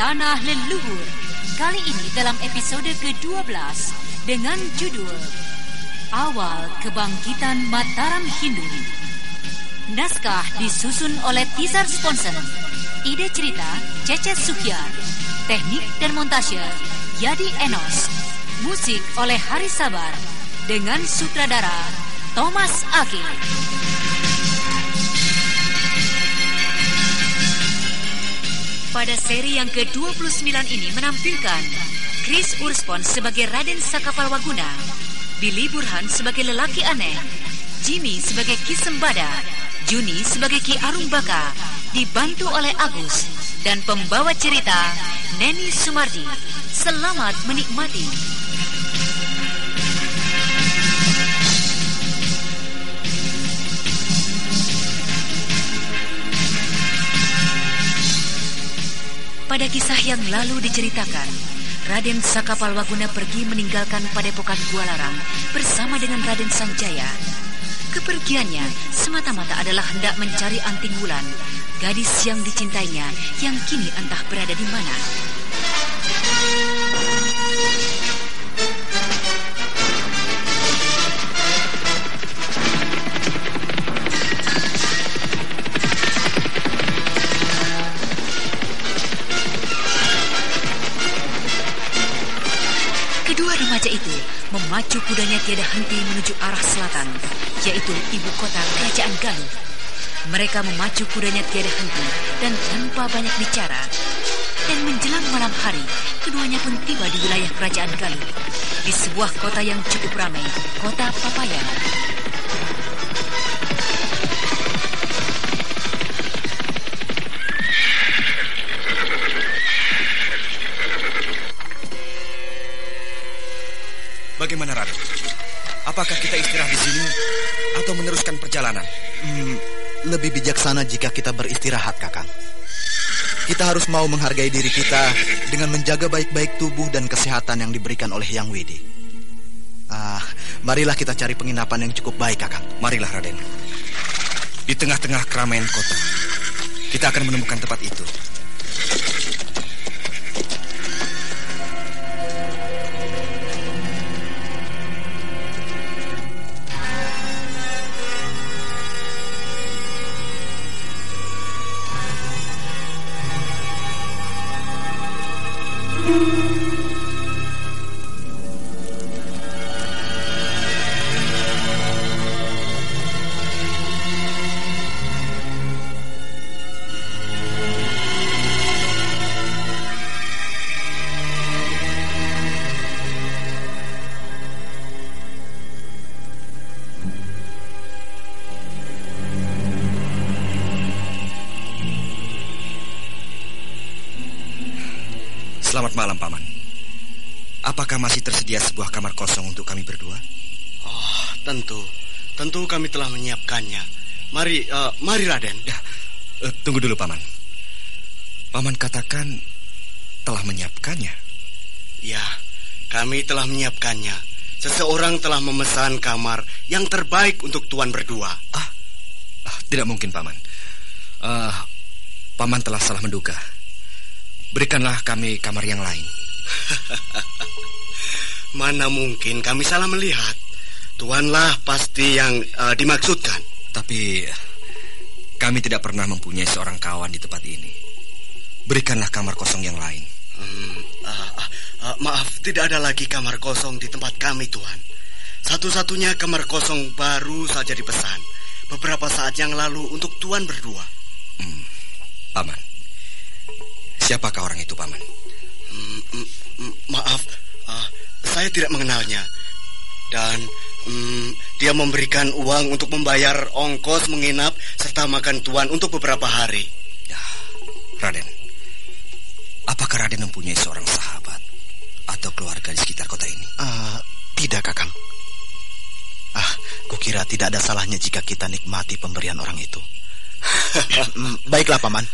Tanah Leluhur. Kali ini dalam episode ke-12 dengan judul Awal Kebangkitan Mataram Hindu. Naskah disusun oleh Tizar Sponsen. Ide cerita Cecet Sukiar. Teknik dan montase Yadi Enos. Musik oleh Hari Sabar dengan sutradara Thomas Akil. Pada seri yang ke-29 ini menampilkan Chris Urspon sebagai Raden Sakapalwaguna, Billy Burhan sebagai lelaki aneh, Jimmy sebagai Ki Sembada, Juni sebagai Ki Arumbaka, dibantu oleh Agus, dan pembawa cerita Neni Sumardi. Selamat menikmati. Pada kisah yang lalu diceritakan, Raden Sakapalwaguna pergi meninggalkan padepokan Gualarang bersama dengan Raden Sanjaya. Kepergiannya semata-mata adalah hendak mencari anting wulan, gadis yang dicintainya yang kini entah berada di mana. Memacu kudanya tiada henti menuju arah selatan, yaitu ibu kota kerajaan Galuh. Mereka memacu kudanya tiada henti dan tanpa banyak bicara. Dan menjelang malam hari, keduanya pun tiba di wilayah kerajaan Galuh, di sebuah kota yang cukup ramai, kota Papayan. Bagaimana Raden? Apakah kita istirahat di sini atau meneruskan perjalanan? Hmm, lebih bijaksana jika kita beristirahat, Kakang. Kita harus mau menghargai diri kita dengan menjaga baik-baik tubuh dan kesehatan yang diberikan oleh Yang Widi. Ah, marilah kita cari penginapan yang cukup baik, Kakang. Marilah Raden. Di tengah-tengah keramaian kota, kita akan menemukan tempat itu. tentu. Tentu kami telah menyiapkannya. Mari, eh, mari Raden. Ya, eh, tunggu dulu, Paman. Paman katakan telah menyiapkannya. Ya, kami telah menyiapkannya. Seseorang telah memesan kamar yang terbaik untuk tuan berdua. Ah, ah, tidak mungkin, Paman. Ah, Paman telah salah menduga. Berikanlah kami kamar yang lain. Mana mungkin kami salah melihat. Tuanlah pasti yang eh, dimaksudkan. Tapi kami tidak pernah mempunyai seorang kawan di tempat ini. Berikanlah kamar kosong yang lain. Hmm, ah, ah, ah, maaf, tidak ada lagi kamar kosong di tempat kami, Tuan. Satu-satunya kamar kosong baru saja dipesan beberapa saat yang lalu untuk Tuan berdua. Hmm, Paman, siapakah orang itu, Paman? Hmm, mm, mm, maaf, ah, saya tidak mengenalnya. Dan mm, dia memberikan uang untuk membayar ongkos menginap serta makan Tuan untuk beberapa hari. Ya, Raden, apakah Raden mempunyai seorang sahabat atau keluarga di sekitar kota ini? Ah, tidak, Kakang. Ah, kukira tidak ada salahnya jika kita nikmati pemberian orang itu. Hmm, Baiklah, Paman.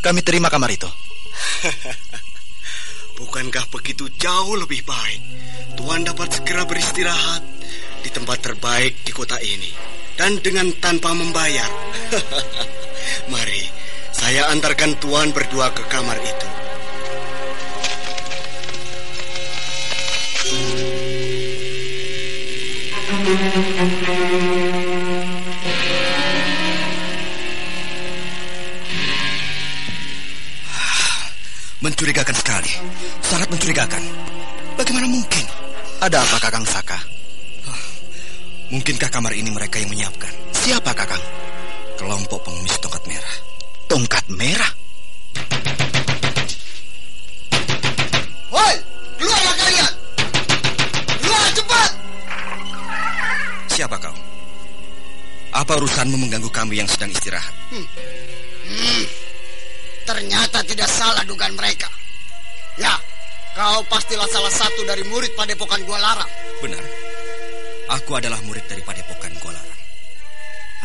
Kami terima kamar itu. Bukankah begitu jauh lebih baik Tuan dapat segera beristirahat di tempat terbaik di kota ini dan dengan tanpa membayar. Mari, saya antarkan Tuan berdua ke kamar itu. Mencurigakan sekali, sangat mencurigakan. Bagaimana mungkin? Ada apa, Kakang Saka? Mungkinkah kamar ini mereka yang menyiapkan? Siapa Kakang? Kelompok pengemis tongkat merah. Tongkat merah? Woi, keluarlah kalian! Keluar cepat! Siapa kau? Apa urusanmu mengganggu kami yang sedang istirahat? Hmm, ternyata tidak salah dugaan mereka. Ya, kau pastilah salah satu dari murid padepokan Gua Larang. Benar. Aku adalah murid dari padepokan Gua Larang.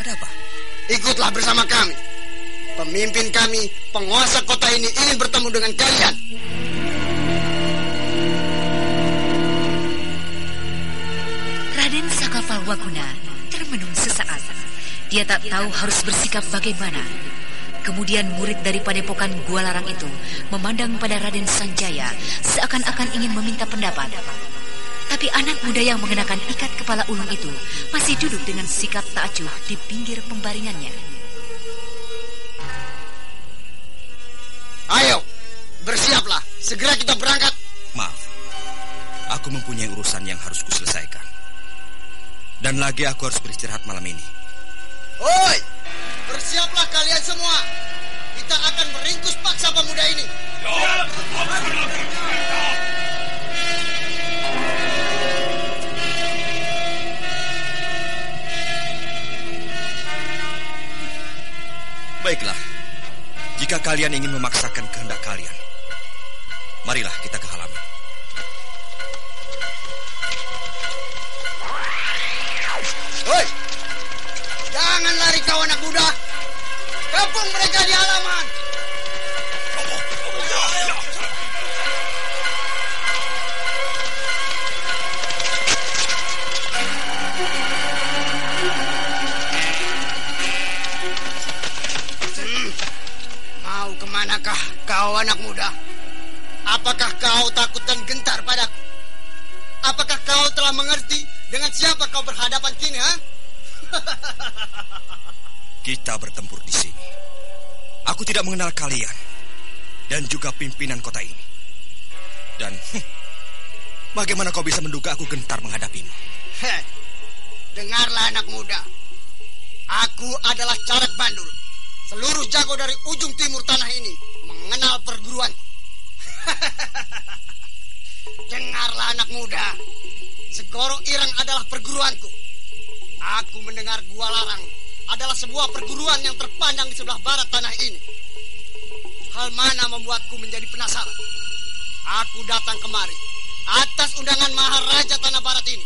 Ada apa? Ikutlah bersama kami. Pemimpin kami, penguasa kota ini ingin bertemu dengan kalian. Raden Sakapalwaguna termenung sesaat. Dia tak tahu harus bersikap bagaimana. Kemudian murid dari padepokan Gua Larang itu memandang pada Raden Sanjaya seakan-akan ingin meminta pendapat. Tapi anak muda yang mengenakan ikat kepala ulung itu masih duduk dengan sikap tak acuh di pinggir pembaringannya. Ayo, bersiaplah. Segera kita berangkat. Maaf. Aku mempunyai urusan yang harus kuselesaikan. Dan lagi aku harus beristirahat malam ini. Oi, bersiaplah kalian semua. Kita akan meringkus paksa pemuda ini. Baiklah. Kalian ingin memaksakan kehendak kalian, marilah kita anak muda? Apakah kau takut dan gentar padaku? Apakah kau telah mengerti dengan siapa kau berhadapan kini, ha? Kita bertempur di sini. Aku tidak mengenal kalian dan juga pimpinan kota ini. Dan hm, bagaimana kau bisa menduga aku gentar menghadapimu? Dengarlah anak muda. Aku adalah Carak Bandul. Seluruh jago dari ujung timur tanah ini mengenal perguruan. dengarlah anak muda. Segoro Irang adalah perguruanku. Aku mendengar Gua Larang adalah sebuah perguruan yang terpandang di sebelah barat tanah ini. Hal mana membuatku menjadi penasaran? Aku datang kemari atas undangan Maharaja Tanah Barat ini.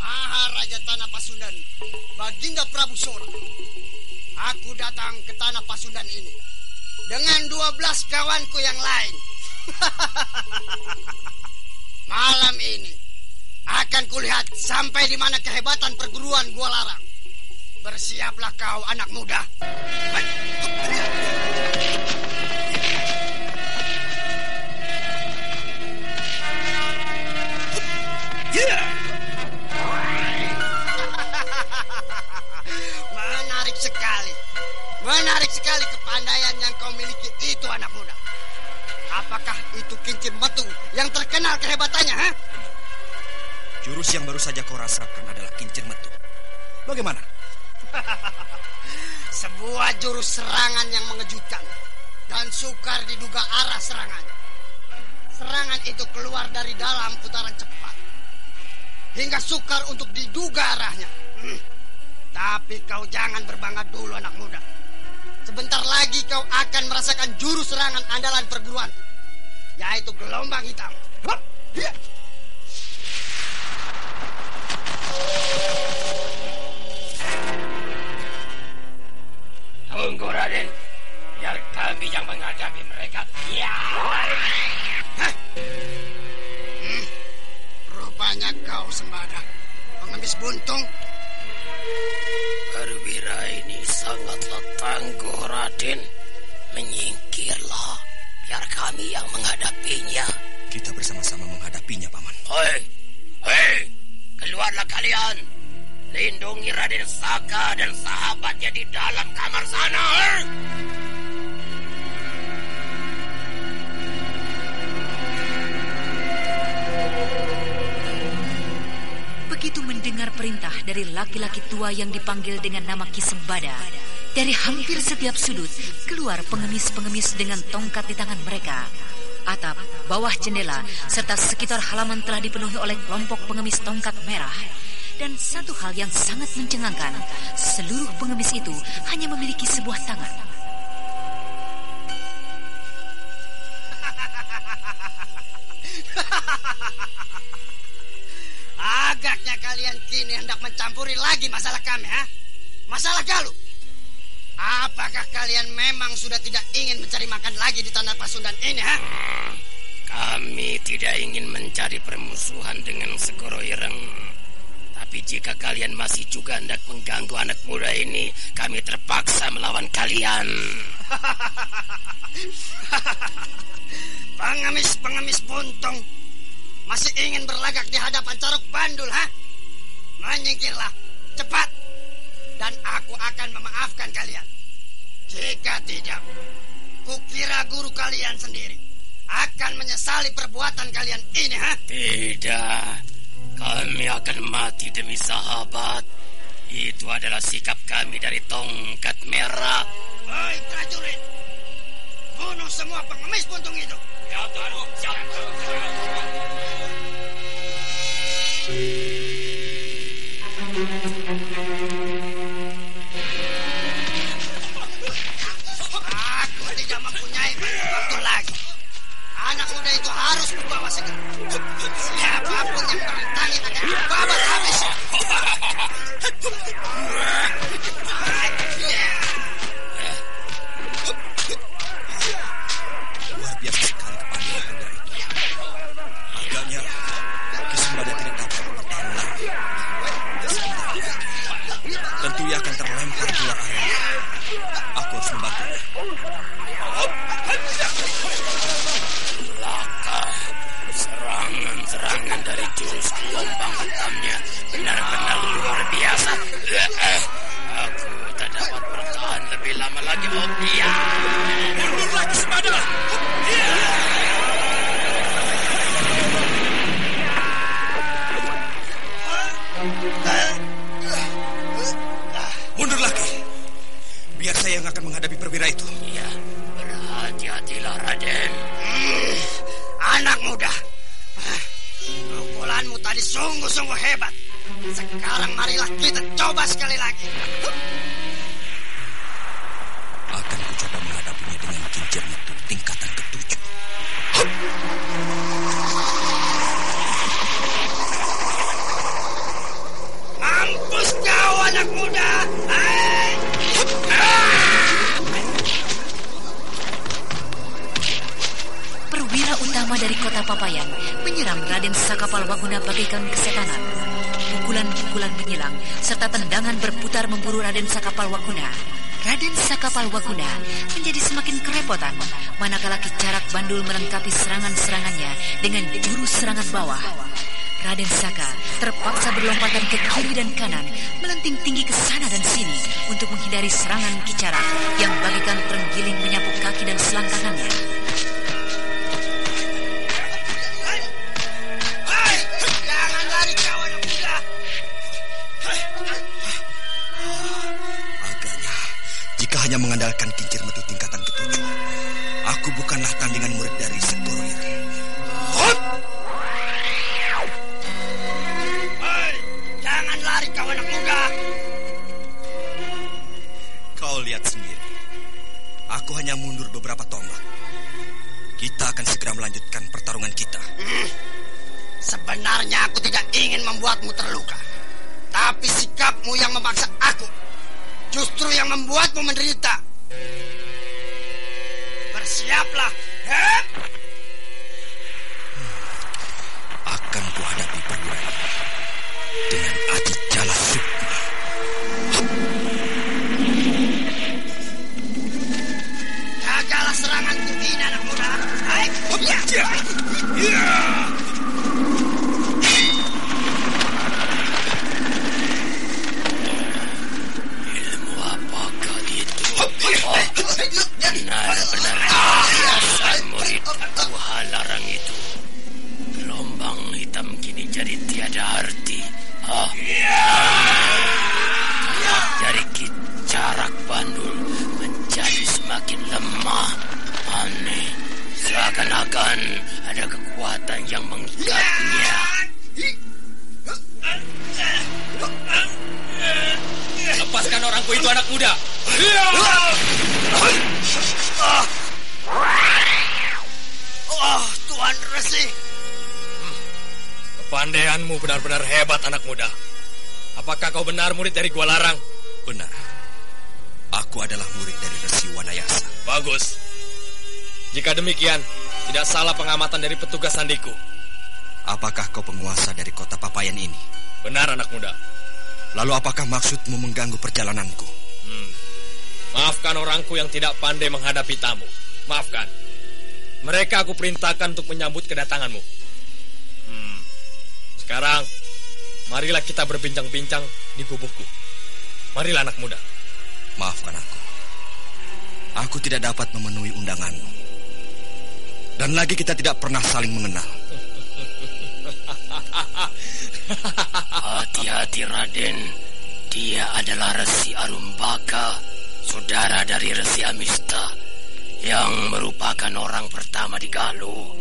Maharaja Tanah Pasundan, Baginda Prabu Sora. Aku datang ke Tanah Pasundan ini dengan 12 kawanku yang lain. Malam ini akan kulihat sampai di mana kehebatan perguruan Gua Larang. Bersiaplah kau anak muda. Menarik sekali. Menarik sekali kepandaian yang kau miliki itu anak muda. Apakah itu kincir metu yang terkenal kehebatannya, ha? Jurus yang baru saja kau rasakan adalah kincir metu. Bagaimana? Sebuah jurus serangan yang mengejutkan dan sukar diduga arah serangannya. Serangan itu keluar dari dalam putaran cepat hingga sukar untuk diduga arahnya. Hmm. Tapi kau jangan berbangga dulu anak muda. Sebentar lagi kau akan merasakan jurus serangan andalan perguruan, yaitu gelombang hitam. Hup! Hiya! Tunggu Raden, biar kami yang menghadapi mereka. Ya. Rupanya kau sembada, pengemis buntung. Sangatlah tangguh Raden. Menyingkirlah, biar kami yang menghadapinya. Kita bersama-sama menghadapinya, Paman. Hei, hei, keluarlah kalian. Lindungi Raden Saka dan sahabatnya di dalam kamar sana. Eh? Dari laki-laki tua yang dipanggil dengan nama Kisembada, dari hampir setiap sudut keluar pengemis-pengemis dengan tongkat di tangan mereka. Atap, bawah jendela, serta sekitar halaman telah dipenuhi oleh kelompok pengemis tongkat merah. Dan satu hal yang sangat mencengangkan, seluruh pengemis itu hanya memiliki sebuah tangan. Agaknya kalian kini hendak mencampuri lagi masalah kami, ha? Masalah Galuh. Apakah kalian memang sudah tidak ingin mencari makan lagi di tanah Pasundan ini, ha? Kami tidak ingin mencari permusuhan dengan Segoro Ireng. Tapi jika kalian masih juga hendak mengganggu anak muda ini, kami terpaksa melawan kalian. Pengemis-pengemis buntung masih ingin berlagak di hadapan Caruk Bandul, ha? Menyingkirlah, cepat. Dan aku akan memaafkan kalian. Jika tidak, kukira guru kalian sendiri akan menyesali perbuatan kalian ini, ha? Tidak, kami akan mati demi sahabat. Itu adalah sikap kami dari tongkat merah. Hei prajurit, bunuh semua pengemis buntung itu. Ya, Tuhan. Siap. Aku Pukulanmu tadi sungguh-sungguh hebat. Sekarang marilah kita coba sekali lagi. Akan ku coba menghadapinya dengan kincir itu tingkatan Papayan menyerang Raden Sakapal Waguna bagaikan kesetanan. Pukulan-pukulan menyilang serta tendangan berputar memburu Raden Sakapal Waguna. Raden Sakapal Waguna menjadi semakin kerepotan manakala Kicarak Bandul melengkapi serangan-serangannya dengan jurus serangan bawah. Raden Saka terpaksa berlompatan ke kiri dan kanan, melenting tinggi ke sana dan sini untuk menghindari serangan Kicarak yang bagaikan terenggiling menyapu kaki dan selangkangannya. Aku bukanlah tandingan murid dari Segoro Ireng. Hei! Jangan lari kau anak muda. Kau lihat sendiri. Aku hanya mundur beberapa tombak. Kita akan segera melanjutkan pertarungan kita. Sebenarnya aku tidak ingin membuatmu terluka. Tapi sikapmu yang memaksa aku justru yang membuatmu menderita. Bersiaplah. Hep! Kayak dari kicarak bandul menjadi semakin lemah. Aneh. Seakan-akan ada kekuatan yang mengikatnya. Lepaskan orangku itu anak muda. Oh, Tuan Resi. Kepandaianmu benar-benar hebat anak muda. Apakah kau benar murid dari Gua Larang? Benar. Aku adalah murid dari Resi Wanayasa. Bagus. Jika demikian, tidak salah pengamatan dari petugas sandiku. Apakah kau penguasa dari kota Papayan ini? Benar anak muda. Lalu apakah maksudmu mengganggu perjalananku? Hmm. Maafkan orangku yang tidak pandai menghadapi tamu. Maafkan. Mereka aku perintahkan untuk menyambut kedatanganmu. Sekarang, marilah kita berbincang-bincang di gubukku. Marilah anak muda. Maafkan aku. Aku tidak dapat memenuhi undanganmu. Dan lagi kita tidak pernah saling mengenal. Hati-hati Raden. Dia adalah Resi Arumbaka, saudara dari Resi Amista, yang merupakan orang pertama di Galuh.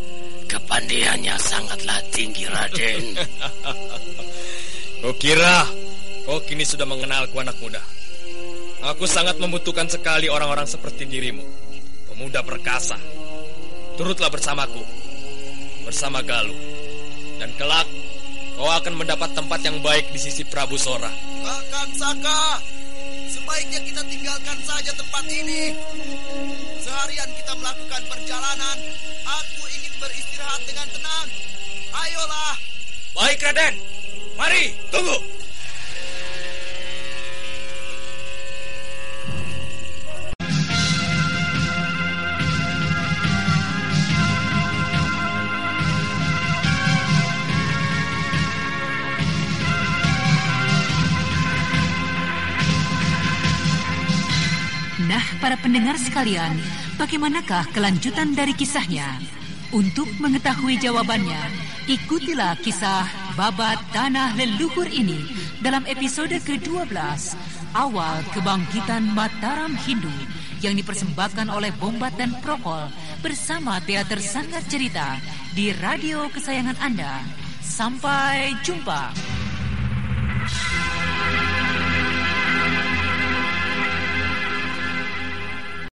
Kepandaiannya sangatlah tinggi, Raden. Kau kira kau kini sudah mengenalku anak muda? Aku sangat membutuhkan sekali orang-orang seperti dirimu. Pemuda perkasa. Turutlah bersamaku. Bersama Galuh. Dan kelak kau akan mendapat tempat yang baik di sisi Prabu Sora. Kakang Saka, sebaiknya kita tinggalkan saja tempat ini. Seharian kita melakukan perjalanan. Beristirahat dengan tenang. Ayolah. Baik Raden. Mari, tunggu. Nah, para pendengar sekalian, bagaimanakah kelanjutan dari kisahnya? Untuk mengetahui jawabannya, ikutilah kisah Babat Tanah Leluhur ini dalam episode ke-12, Awal Kebangkitan Mataram Hindu, yang dipersembahkan oleh Bombat dan Prokol bersama Teater Sanggar Cerita di radio kesayangan Anda. Sampai jumpa.